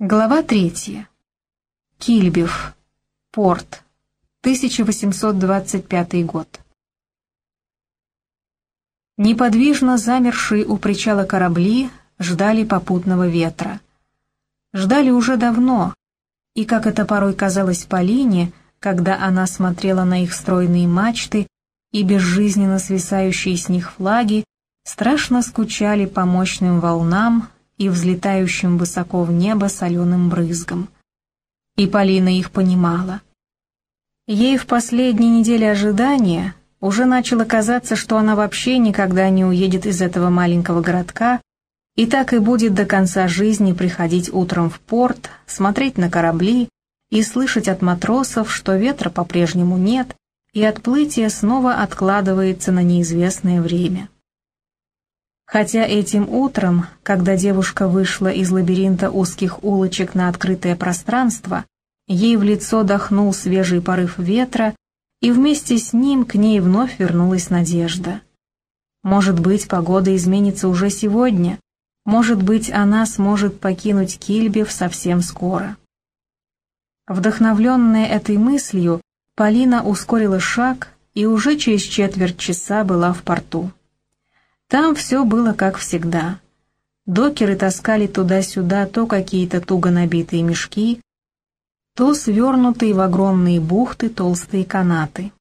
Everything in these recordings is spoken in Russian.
Глава третья. Кильбев. Порт. 1825 год. Неподвижно замершие у причала корабли ждали попутного ветра. Ждали уже давно, и, как это порой казалось Полине, когда она смотрела на их стройные мачты и безжизненно свисающие с них флаги, страшно скучали по мощным волнам, и взлетающим высоко в небо соленым брызгом. И Полина их понимала. Ей в последние недели ожидания уже начало казаться, что она вообще никогда не уедет из этого маленького городка и так и будет до конца жизни приходить утром в порт, смотреть на корабли и слышать от матросов, что ветра по-прежнему нет, и отплытие снова откладывается на неизвестное время. Хотя этим утром, когда девушка вышла из лабиринта узких улочек на открытое пространство, ей в лицо дохнул свежий порыв ветра, и вместе с ним к ней вновь вернулась надежда. Может быть, погода изменится уже сегодня, может быть, она сможет покинуть Кильбев совсем скоро. Вдохновленная этой мыслью, Полина ускорила шаг и уже через четверть часа была в порту. Там все было как всегда. Докеры таскали туда-сюда то какие-то туго набитые мешки, то свернутые в огромные бухты толстые канаты.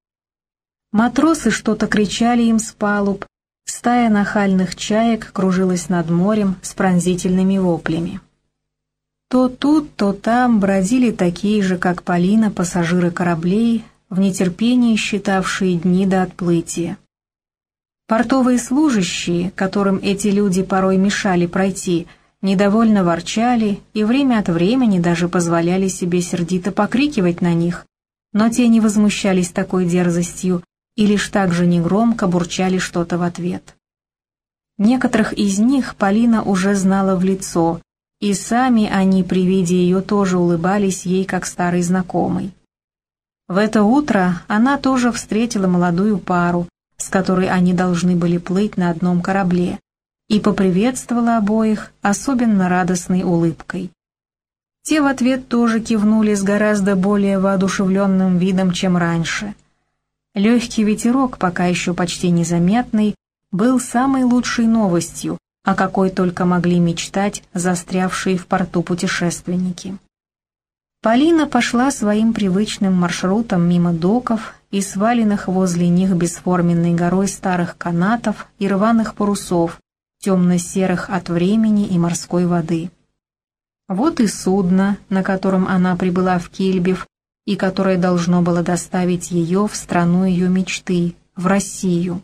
Матросы что-то кричали им с палуб, стая нахальных чаек кружилась над морем с пронзительными воплями. То тут, то там бродили такие же, как Полина, пассажиры кораблей, в нетерпении считавшие дни до отплытия. Портовые служащие, которым эти люди порой мешали пройти, недовольно ворчали и время от времени даже позволяли себе сердито покрикивать на них, но те не возмущались такой дерзостью и лишь так же негромко бурчали что-то в ответ. Некоторых из них Полина уже знала в лицо, и сами они при виде ее тоже улыбались ей как старый знакомый. В это утро она тоже встретила молодую пару, с которой они должны были плыть на одном корабле, и поприветствовала обоих особенно радостной улыбкой. Те в ответ тоже кивнули с гораздо более воодушевленным видом, чем раньше. Легкий ветерок, пока еще почти незаметный, был самой лучшей новостью, о какой только могли мечтать застрявшие в порту путешественники. Полина пошла своим привычным маршрутом мимо доков и сваленных возле них бесформенной горой старых канатов и рваных парусов, темно-серых от времени и морской воды. Вот и судно, на котором она прибыла в Кильбев, и которое должно было доставить ее в страну ее мечты, в Россию.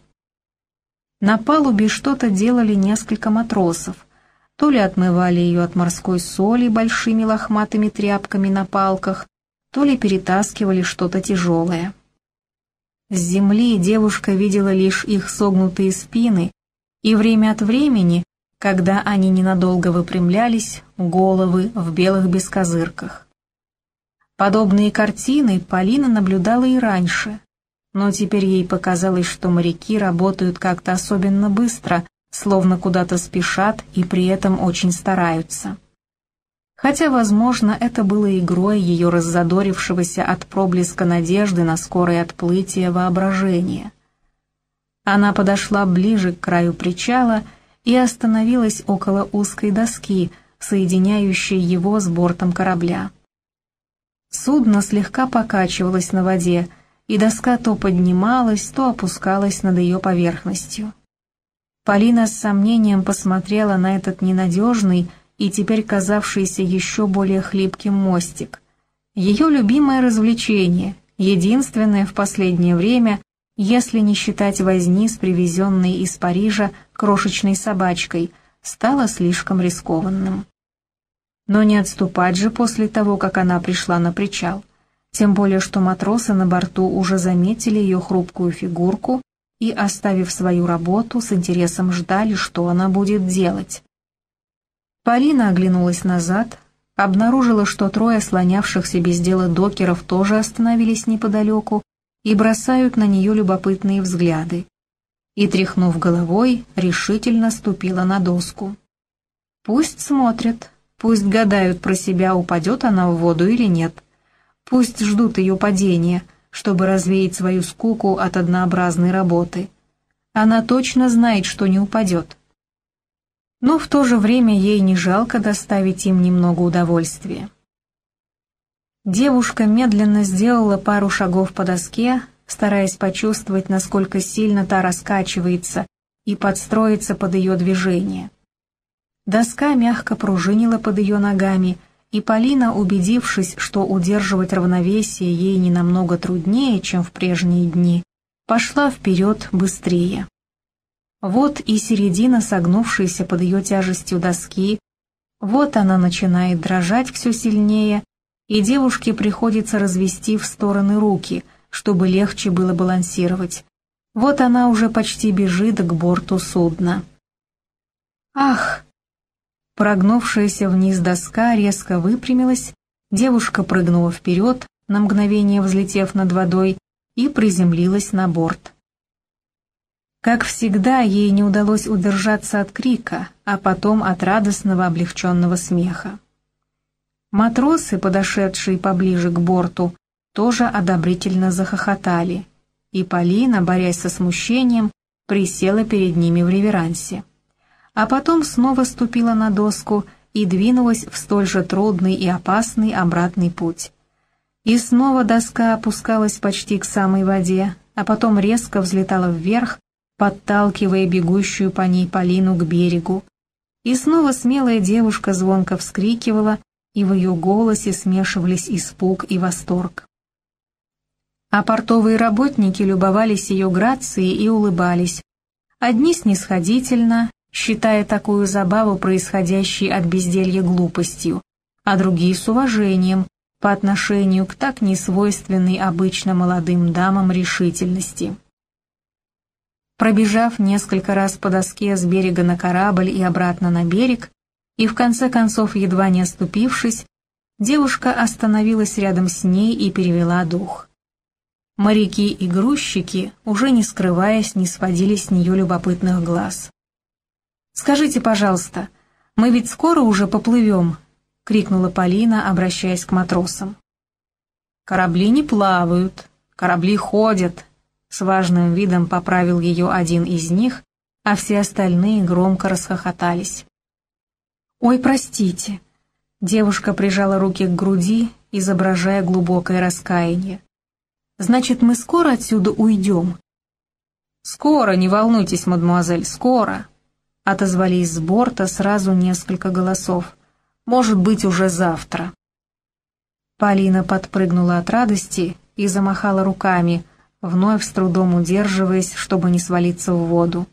На палубе что-то делали несколько матросов, то ли отмывали ее от морской соли большими лохматыми тряпками на палках, то ли перетаскивали что-то тяжелое. С земли девушка видела лишь их согнутые спины, и время от времени, когда они ненадолго выпрямлялись, головы в белых бескозырках. Подобные картины Полина наблюдала и раньше, но теперь ей показалось, что моряки работают как-то особенно быстро, словно куда-то спешат и при этом очень стараются. Хотя, возможно, это было игрой ее раззадорившегося от проблеска надежды на скорое отплытие воображения. Она подошла ближе к краю причала и остановилась около узкой доски, соединяющей его с бортом корабля. Судно слегка покачивалось на воде, и доска то поднималась, то опускалась над ее поверхностью. Полина с сомнением посмотрела на этот ненадежный и теперь казавшийся еще более хлипким мостик. Ее любимое развлечение, единственное в последнее время, если не считать возни с привезенной из Парижа крошечной собачкой, стало слишком рискованным. Но не отступать же после того, как она пришла на причал. Тем более, что матросы на борту уже заметили ее хрупкую фигурку и, оставив свою работу, с интересом ждали, что она будет делать. Полина оглянулась назад, обнаружила, что трое слонявшихся без дела докеров тоже остановились неподалеку и бросают на нее любопытные взгляды. И, тряхнув головой, решительно ступила на доску. «Пусть смотрят, Пусть гадают про себя, упадет она в воду или нет. Пусть ждут ее падения, чтобы развеять свою скуку от однообразной работы. Она точно знает, что не упадет. Но в то же время ей не жалко доставить им немного удовольствия. Девушка медленно сделала пару шагов по доске, стараясь почувствовать, насколько сильно та раскачивается и подстроиться под ее движение. Доска мягко пружинила под ее ногами, и Полина, убедившись, что удерживать равновесие ей не намного труднее, чем в прежние дни, пошла вперед быстрее. Вот и середина, согнувшаяся под ее тяжестью доски, вот она начинает дрожать все сильнее, и девушке приходится развести в стороны руки, чтобы легче было балансировать. Вот она уже почти бежит к борту судна. «Ах!» Прогнувшаяся вниз доска резко выпрямилась, девушка прыгнула вперед, на мгновение взлетев над водой, и приземлилась на борт. Как всегда, ей не удалось удержаться от крика, а потом от радостного облегченного смеха. Матросы, подошедшие поближе к борту, тоже одобрительно захохотали, и Полина, борясь со смущением, присела перед ними в реверансе а потом снова ступила на доску и двинулась в столь же трудный и опасный обратный путь. И снова доска опускалась почти к самой воде, а потом резко взлетала вверх, подталкивая бегущую по ней Полину к берегу. И снова смелая девушка звонко вскрикивала, и в ее голосе смешивались испуг и восторг. А портовые работники любовались ее грацией и улыбались. Одни снисходительно, считая такую забаву, происходящей от безделья глупостью, а другие с уважением по отношению к так несвойственной обычно молодым дамам решительности. Пробежав несколько раз по доске с берега на корабль и обратно на берег, и в конце концов, едва не оступившись, девушка остановилась рядом с ней и перевела дух. Моряки и грузчики, уже не скрываясь, не сводили с нее любопытных глаз. «Скажите, пожалуйста, мы ведь скоро уже поплывем?» — крикнула Полина, обращаясь к матросам. «Корабли не плавают, корабли ходят», — с важным видом поправил ее один из них, а все остальные громко расхохотались. «Ой, простите!» — девушка прижала руки к груди, изображая глубокое раскаяние. «Значит, мы скоро отсюда уйдем?» «Скоро, не волнуйтесь, мадемуазель, скоро!» отозвались с борта сразу несколько голосов. «Может быть, уже завтра». Полина подпрыгнула от радости и замахала руками, вновь с трудом удерживаясь, чтобы не свалиться в воду.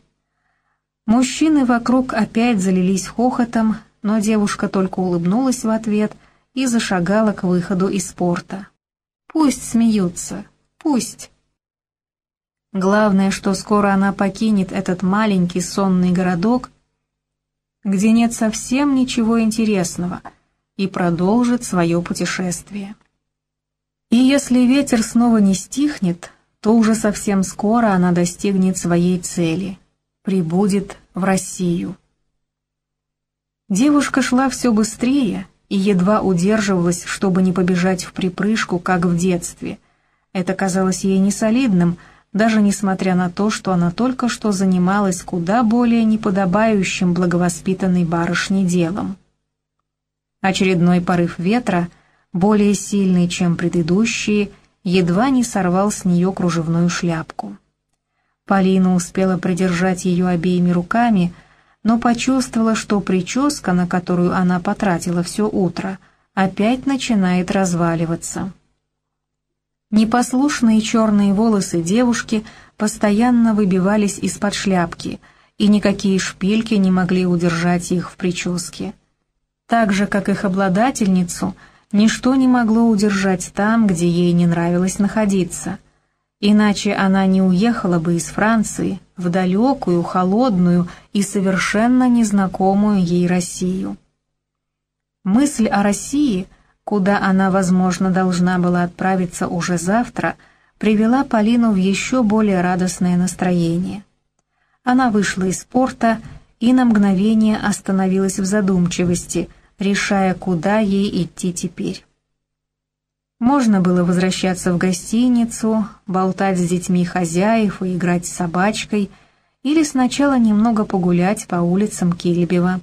Мужчины вокруг опять залились хохотом, но девушка только улыбнулась в ответ и зашагала к выходу из порта. «Пусть смеются, пусть». Главное, что скоро она покинет этот маленький сонный городок, где нет совсем ничего интересного, и продолжит свое путешествие. И если ветер снова не стихнет, то уже совсем скоро она достигнет своей цели, прибудет в Россию. Девушка шла все быстрее и едва удерживалась, чтобы не побежать в припрыжку, как в детстве. Это казалось ей несолидным, даже несмотря на то, что она только что занималась куда более неподобающим благовоспитанной барышне делом. Очередной порыв ветра, более сильный, чем предыдущие, едва не сорвал с нее кружевную шляпку. Полина успела придержать ее обеими руками, но почувствовала, что прическа, на которую она потратила все утро, опять начинает разваливаться. Непослушные черные волосы девушки постоянно выбивались из-под шляпки, и никакие шпильки не могли удержать их в прическе. Так же, как их обладательницу, ничто не могло удержать там, где ей не нравилось находиться. Иначе она не уехала бы из Франции в далекую, холодную и совершенно незнакомую ей Россию. Мысль о России — куда она, возможно, должна была отправиться уже завтра, привела Полину в еще более радостное настроение. Она вышла из порта и на мгновение остановилась в задумчивости, решая, куда ей идти теперь. Можно было возвращаться в гостиницу, болтать с детьми хозяев и играть с собачкой, или сначала немного погулять по улицам Кильбева.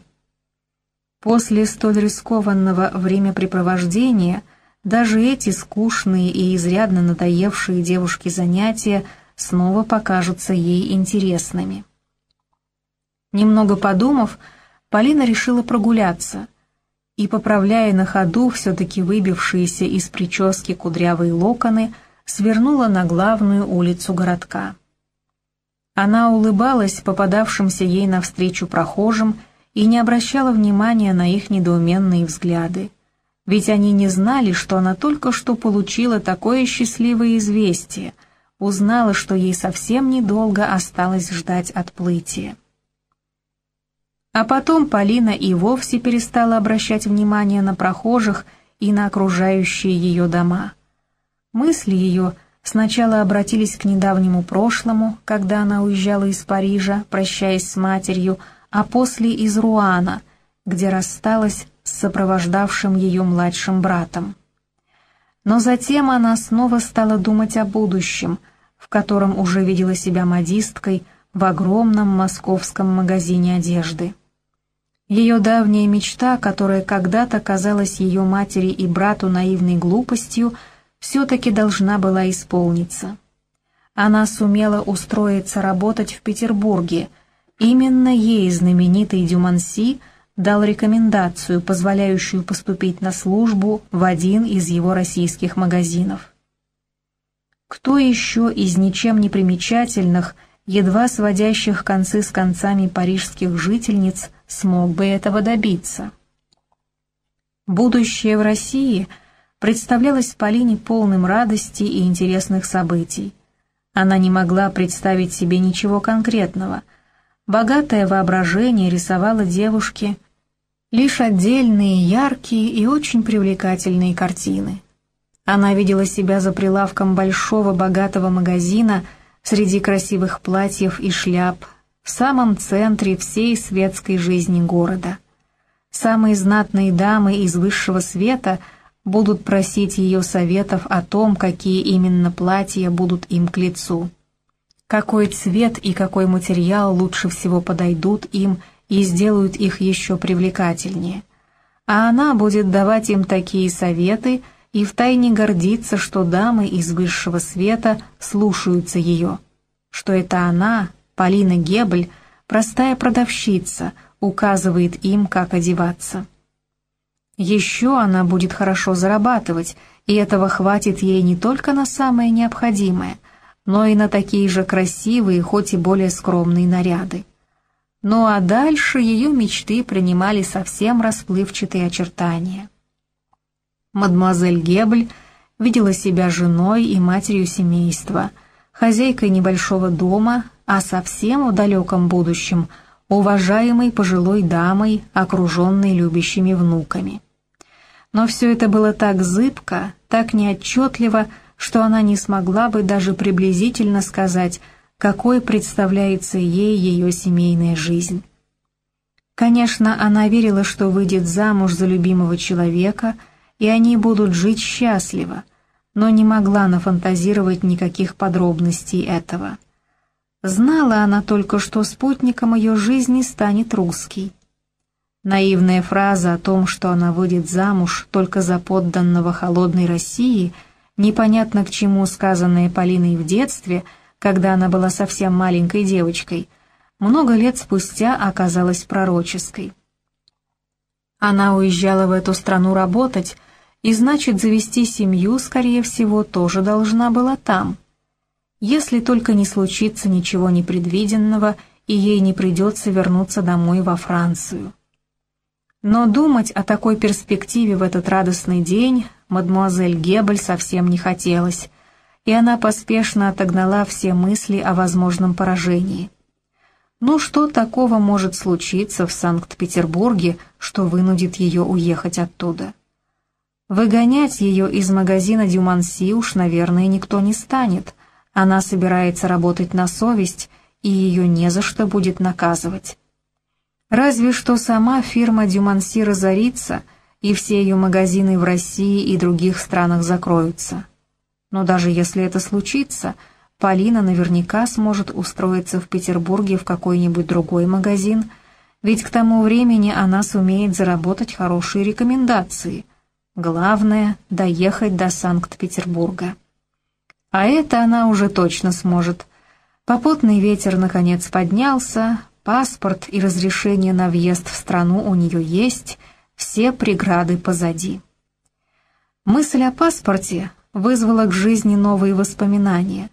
После столь рискованного времяпрепровождения даже эти скучные и изрядно надоевшие девушке занятия снова покажутся ей интересными. Немного подумав, Полина решила прогуляться и, поправляя на ходу все-таки выбившиеся из прически кудрявые локоны, свернула на главную улицу городка. Она улыбалась попадавшимся ей навстречу прохожим и не обращала внимания на их недоуменные взгляды. Ведь они не знали, что она только что получила такое счастливое известие, узнала, что ей совсем недолго осталось ждать отплытия. А потом Полина и вовсе перестала обращать внимание на прохожих и на окружающие ее дома. Мысли ее сначала обратились к недавнему прошлому, когда она уезжала из Парижа, прощаясь с матерью, а после из Руана, где рассталась с сопровождавшим ее младшим братом. Но затем она снова стала думать о будущем, в котором уже видела себя модисткой в огромном московском магазине одежды. Ее давняя мечта, которая когда-то казалась ее матери и брату наивной глупостью, все-таки должна была исполниться. Она сумела устроиться работать в Петербурге. Именно ей знаменитый Дюманси дал рекомендацию, позволяющую поступить на службу в один из его российских магазинов. Кто еще из ничем не примечательных, едва сводящих концы с концами парижских жительниц смог бы этого добиться. Будущее в России представлялось Полине полным радости и интересных событий. Она не могла представить себе ничего конкретного. Богатое воображение рисовало девушке лишь отдельные, яркие и очень привлекательные картины. Она видела себя за прилавком большого богатого магазина среди красивых платьев и шляп, в самом центре всей светской жизни города. Самые знатные дамы из высшего света будут просить ее советов о том, какие именно платья будут им к лицу. Какой цвет и какой материал лучше всего подойдут им и сделают их еще привлекательнее. А она будет давать им такие советы и втайне гордиться, что дамы из высшего света слушаются ее, что это она, Полина Гебль, простая продавщица, указывает им, как одеваться. Еще она будет хорошо зарабатывать, и этого хватит ей не только на самое необходимое, но и на такие же красивые, хоть и более скромные наряды. Ну а дальше ее мечты принимали совсем расплывчатые очертания. Мадемуазель Гебль видела себя женой и матерью семейства, хозяйкой небольшого дома, а совсем в далеком будущем уважаемой пожилой дамой, окруженной любящими внуками. Но все это было так зыбко, так неотчетливо, что она не смогла бы даже приблизительно сказать, какой представляется ей ее семейная жизнь. Конечно, она верила, что выйдет замуж за любимого человека, и они будут жить счастливо, но не могла нафантазировать никаких подробностей этого. Знала она только, что спутником ее жизни станет русский. Наивная фраза о том, что она выйдет замуж только за подданного холодной России, непонятно к чему сказанная Полиной в детстве, когда она была совсем маленькой девочкой, много лет спустя оказалась пророческой. Она уезжала в эту страну работать, и значит, завести семью, скорее всего, тоже должна была там — если только не случится ничего непредвиденного, и ей не придется вернуться домой во Францию. Но думать о такой перспективе в этот радостный день мадмуазель Гебель совсем не хотелось, и она поспешно отогнала все мысли о возможном поражении. Ну что такого может случиться в Санкт-Петербурге, что вынудит ее уехать оттуда? Выгонять ее из магазина Дюманси уж, наверное, никто не станет, она собирается работать на совесть, и ее не за что будет наказывать. Разве что сама фирма Дюманси разорится, и все ее магазины в России и других странах закроются. Но даже если это случится, Полина наверняка сможет устроиться в Петербурге в какой-нибудь другой магазин, ведь к тому времени она сумеет заработать хорошие рекомендации. Главное — доехать до Санкт-Петербурга. А это она уже точно сможет. Попутный ветер наконец поднялся, паспорт и разрешение на въезд в страну у нее есть, все преграды позади. Мысль о паспорте вызвала к жизни новые воспоминания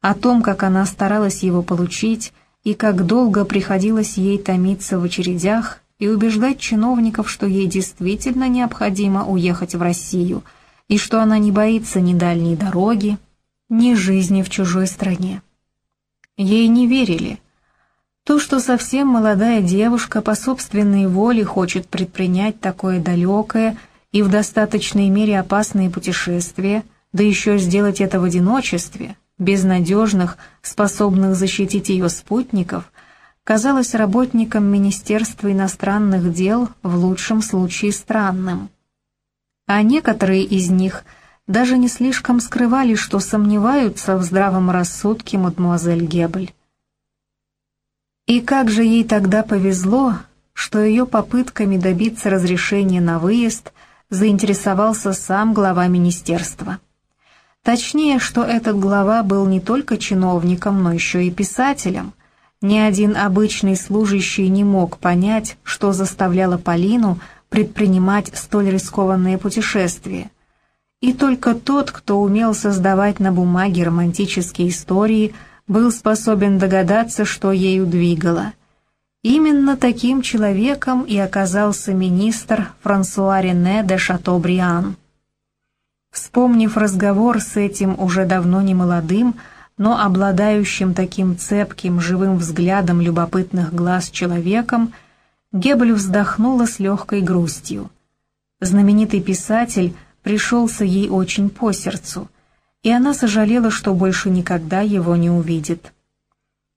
о том, как она старалась его получить и как долго приходилось ей томиться в очередях и убеждать чиновников, что ей действительно необходимо уехать в Россию и что она не боится ни дальней дороги, ни жизни в чужой стране. Ей не верили. То, что совсем молодая девушка по собственной воле хочет предпринять такое далекое и в достаточной мере опасное путешествие, да еще сделать это в одиночестве, без надежных, способных защитить ее спутников, казалось работникам Министерства иностранных дел в лучшем случае странным. А некоторые из них – даже не слишком скрывали, что сомневаются в здравом рассудке мадемуазель Гебль. И как же ей тогда повезло, что ее попытками добиться разрешения на выезд заинтересовался сам глава министерства. Точнее, что этот глава был не только чиновником, но еще и писателем. Ни один обычный служащий не мог понять, что заставляло Полину предпринимать столь рискованное путешествие и только тот, кто умел создавать на бумаге романтические истории, был способен догадаться, что ею двигало. Именно таким человеком и оказался министр Франсуа Рене де Шатобриан. Вспомнив разговор с этим уже давно не молодым, но обладающим таким цепким, живым взглядом любопытных глаз человеком, Гебель вздохнула с легкой грустью. Знаменитый писатель пришелся ей очень по сердцу, и она сожалела, что больше никогда его не увидит.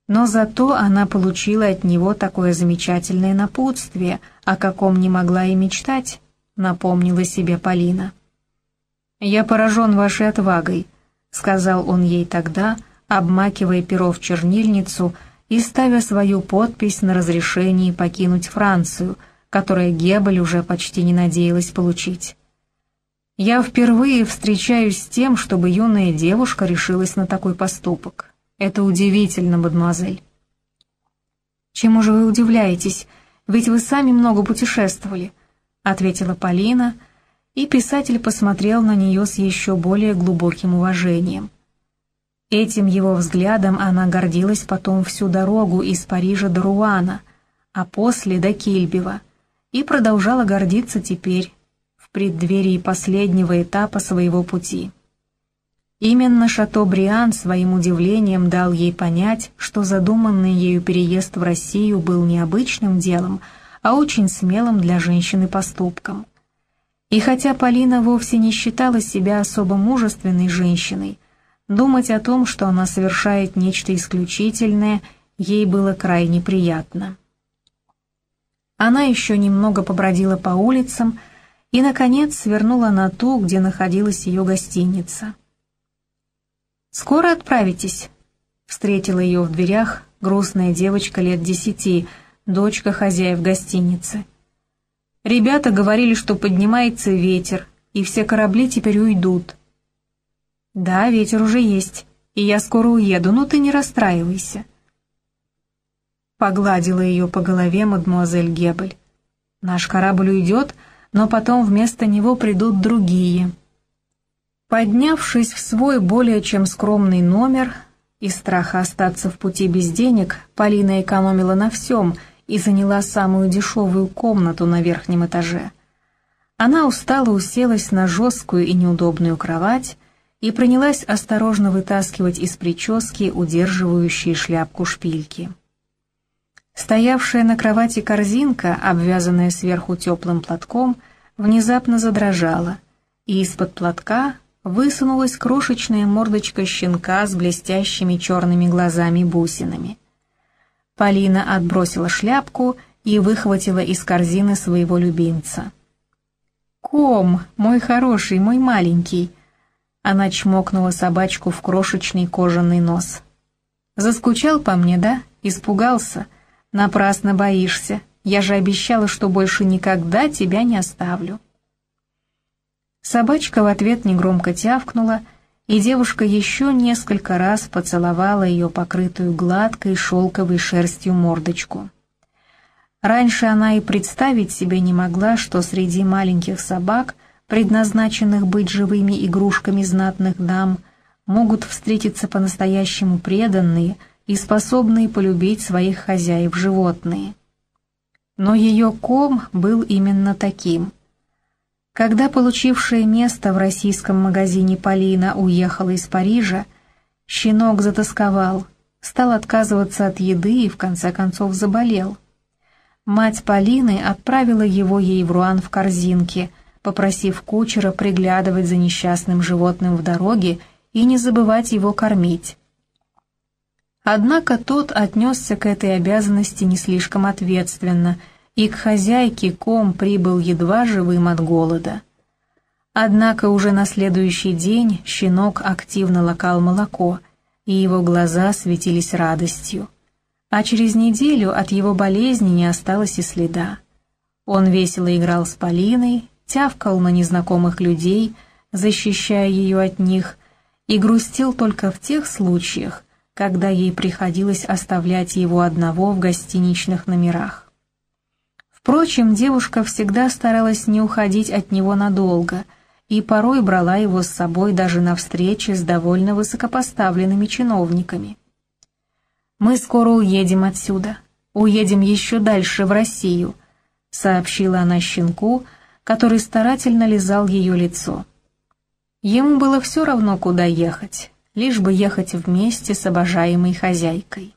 Но зато она получила от него такое замечательное напутствие, о каком не могла и мечтать, напомнила себе Полина. «Я поражен вашей отвагой», — сказал он ей тогда, обмакивая перо в чернильницу и ставя свою подпись на разрешении покинуть Францию, которое Гебель уже почти не надеялась получить. Я впервые встречаюсь с тем, чтобы юная девушка решилась на такой поступок. Это удивительно, мадемуазель. Чему же вы удивляетесь? Ведь вы сами много путешествовали, ответила Полина, и писатель посмотрел на нее с еще более глубоким уважением. Этим его взглядом она гордилась потом всю дорогу из Парижа до Руана, а после до Кильбева, и продолжала гордиться теперь, в преддверии последнего этапа своего пути. Именно Шато-Бриан своим удивлением дал ей понять, что задуманный ею переезд в Россию был не обычным делом, а очень смелым для женщины поступком. И хотя Полина вовсе не считала себя особо мужественной женщиной, думать о том, что она совершает нечто исключительное, ей было крайне приятно. Она еще немного побродила по улицам, и, наконец, свернула на ту, где находилась ее гостиница. «Скоро отправитесь?» — встретила ее в дверях грустная девочка лет десяти, дочка хозяев гостиницы. Ребята говорили, что поднимается ветер, и все корабли теперь уйдут. «Да, ветер уже есть, и я скоро уеду, но ты не расстраивайся». Погладила ее по голове мадемуазель Гебель. «Наш корабль уйдет, — но потом вместо него придут другие. Поднявшись в свой более чем скромный номер, из страха остаться в пути без денег, Полина экономила на всем и заняла самую дешевую комнату на верхнем этаже. Она устало уселась на жесткую и неудобную кровать и принялась осторожно вытаскивать из прически удерживающие шляпку шпильки. Стоявшая на кровати корзинка, обвязанная сверху теплым платком, внезапно задрожала, и из-под платка высунулась крошечная мордочка щенка с блестящими черными глазами-бусинами. Полина отбросила шляпку и выхватила из корзины своего любимца. «Ком, мой хороший, мой маленький!» Она чмокнула собачку в крошечный кожаный нос. «Заскучал по мне, да? Испугался? Напрасно боишься. Я же обещала, что больше никогда тебя не оставлю». Собачка в ответ негромко тявкнула, и девушка еще несколько раз поцеловала ее покрытую гладкой шелковой шерстью мордочку. Раньше она и представить себе не могла, что среди маленьких собак, предназначенных быть живыми игрушками знатных дам, могут встретиться по-настоящему преданные и способные полюбить своих хозяев животные. Но ее ком был именно таким. Когда получившая место в российском магазине Полина уехала из Парижа, щенок затасковал, стал отказываться от еды и в конце концов заболел. Мать Полины отправила его ей в Руан в корзинке, попросив кучера приглядывать за несчастным животным в дороге и не забывать его кормить. Однако тот отнесся к этой обязанности не слишком ответственно, и к хозяйке ком прибыл едва живым от голода. Однако уже на следующий день щенок активно лакал молоко, и его глаза светились радостью а через неделю от его болезни не осталось и следа. Он весело играл с Полиной, тявкал на незнакомых людей, защищая ее от них, и грустил только в тех случаях, когда ей приходилось оставлять его одного в гостиничных номерах. Впрочем, девушка всегда старалась не уходить от него надолго и порой брала его с собой даже на встречи с довольно высокопоставленными чиновниками. «Мы скоро уедем отсюда. Уедем еще дальше, в Россию», — сообщила она щенку, который старательно лизал ее лицо. Ему было все равно, куда ехать, лишь бы ехать вместе с обожаемой хозяйкой.